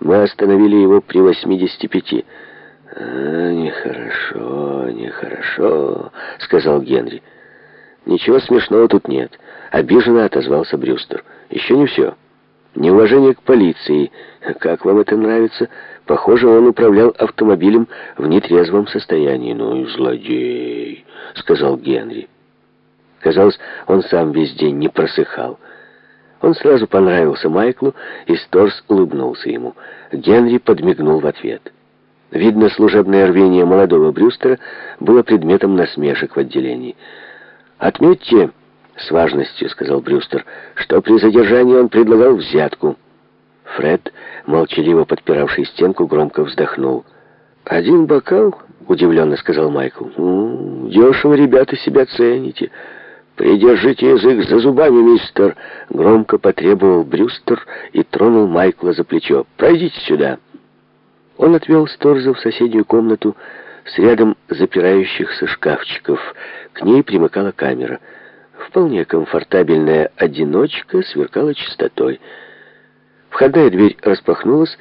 Мы остановили его при 85. «А, нехорошо, нехорошо», — сказал Генри. «Ничего смешного тут нет», — обиженно отозвался Брюстер. «Еще не все. Неуважение к полиции. Как вам это нравится? Похоже, он управлял автомобилем в нетрезвом состоянии. Ну и злодей», — сказал Генри. Казалось, он сам весь день не просыхал. Он сразу понравился Майклу, и Сторс улыбнулся ему. Генри подмигнул в ответ. Видно, служебное рвение молодого Брюстера было предметом насмешек в отделении. «Отметьте, с важностью, — сказал Брюстер, — что при задержании он предлагал взятку». Фред, молчаливо подпиравший стенку, громко вздохнул. «Один бокал?» — удивленно сказал Майкл. «Ну, дешево, ребята, себя цените». «Придержите язык за зубами, мистер!» Громко потребовал Брюстер и тронул Майкла за плечо. «Пройдите сюда!» Он отвел Сторза в соседнюю комнату с рядом запирающихся шкафчиков. К ней примыкала камера. Вполне комфортабельная одиночка сверкала чистотой. Входная дверь распахнулась,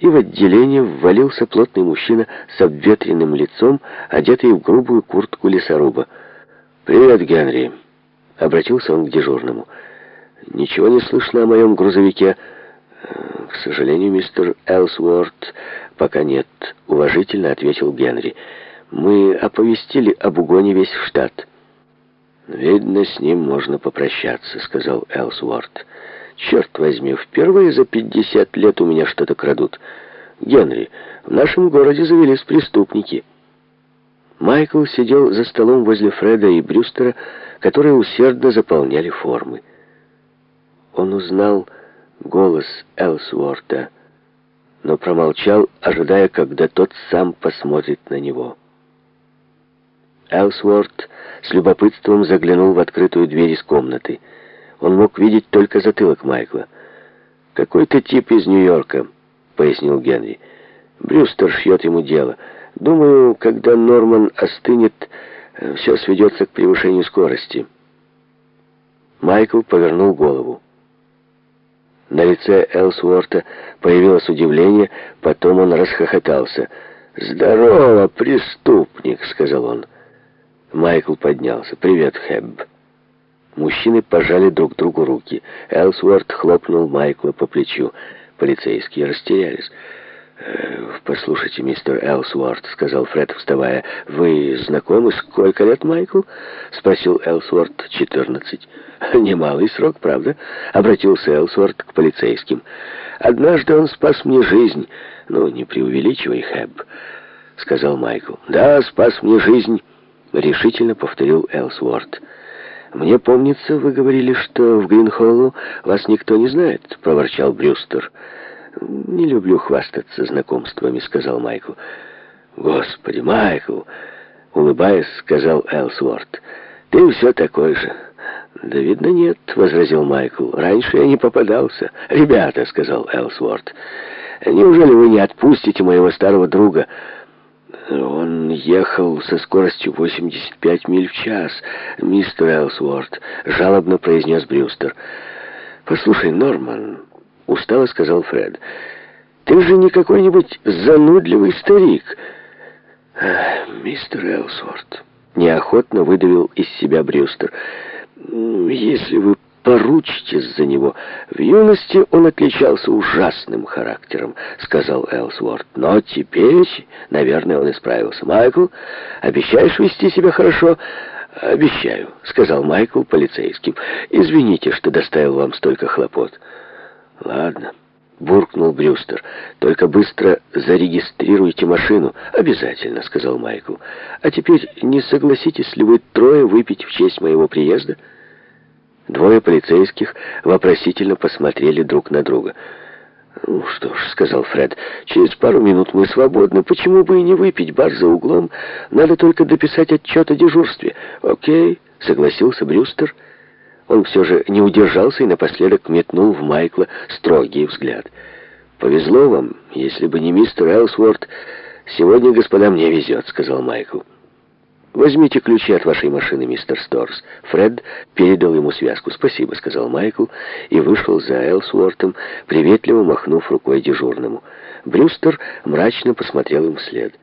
и в отделение ввалился плотный мужчина с обветренным лицом, одетый в грубую куртку лесоруба. «Привет, Генри!» — обратился он к дежурному. «Ничего не слышно о моем грузовике?» «К сожалению, мистер Элсворт, пока нет», — уважительно ответил Генри. «Мы оповестили об угоне весь штат». «Видно, с ним можно попрощаться», — сказал Элсворт. «Черт возьми, впервые за пятьдесят лет у меня что-то крадут. Генри, в нашем городе завелись преступники». Майкл сидел за столом возле Фреда и Брюстера, которые усердно заполняли формы. Он узнал голос Элсворта, но промолчал, ожидая, когда тот сам посмотрит на него. Элсворт с любопытством заглянул в открытую дверь из комнаты. Он мог видеть только затылок Майкла. «Какой-то тип из Нью-Йорка», — пояснил Генри. «Брюстер шьет ему дело. Думаю, когда Норман остынет, э, все сведется к превышению скорости». Майкл повернул голову. На лице Элсуорта появилось удивление, потом он расхохотался. «Здорово, преступник!» — сказал он. Майкл поднялся. «Привет, Хэбб». Мужчины пожали друг другу руки. Элсуорт хлопнул Майкла по плечу. Полицейские растерялись. «Э, «Послушайте, мистер Элсуорт», — сказал Фред, вставая, — «вы знакомы? Сколько лет, Майкл?» — спросил Элсуорт. «Четырнадцать». «Немалый срок, правда?» — обратился Элсуорт к полицейским. «Однажды он спас мне жизнь». «Ну, не преувеличивай, Хэбб», — сказал Майкл. «Да, спас мне жизнь», — решительно повторил Элсуорт. «Мне помнится, вы говорили, что в Гринхоллу вас никто не знает», — проворчал Брюстер. «Не люблю хвастаться знакомствами», — сказал Майкл. «Господи, Майкл!» — улыбаясь, сказал Элсворт. «Ты все такой же». «Да, видно, нет», — возразил Майкл. «Раньше я не попадался». «Ребята», — сказал Элсворт, — «неужели вы не отпустите моего старого друга?» «Он ехал со скоростью 85 миль в час, мистер Элсворт», — жалобно произнес Брюстер. «Послушай, Норман», — устало сказал Фред, — «ты же не какой-нибудь занудливый старик». «Мистер Элсворт», — неохотно выдавил из себя Брюстер, — если вы поручитесь за него. В юности он отличался ужасным характером, сказал Элсворт. Но теперь, наверное, он исправился. Майкл, обещаешь вести себя хорошо? Обещаю, сказал Майкл полицейским. Извините, что доставил вам столько хлопот. Ладно. Буркнул Брюстер. «Только быстро зарегистрируйте машину». «Обязательно», — сказал Майкл. «А теперь не согласитесь ли вы трое выпить в честь моего приезда?» Двое полицейских вопросительно посмотрели друг на друга. «Ну что ж», — сказал Фред, — «через пару минут мы свободны. Почему бы и не выпить? Бар за углом. Надо только дописать отчет о дежурстве». «Окей», — согласился Брюстер. Он все же не удержался и напоследок метнул в Майкла строгий взгляд. «Повезло вам, если бы не мистер Элсворт. Сегодня, господа, мне везет», — сказал Майкл. «Возьмите ключи от вашей машины, мистер Сторс». Фред передал ему связку. «Спасибо», — сказал Майкл, и вышел за Элсуортом, приветливо махнув рукой дежурному. Брюстер мрачно посмотрел им вслед.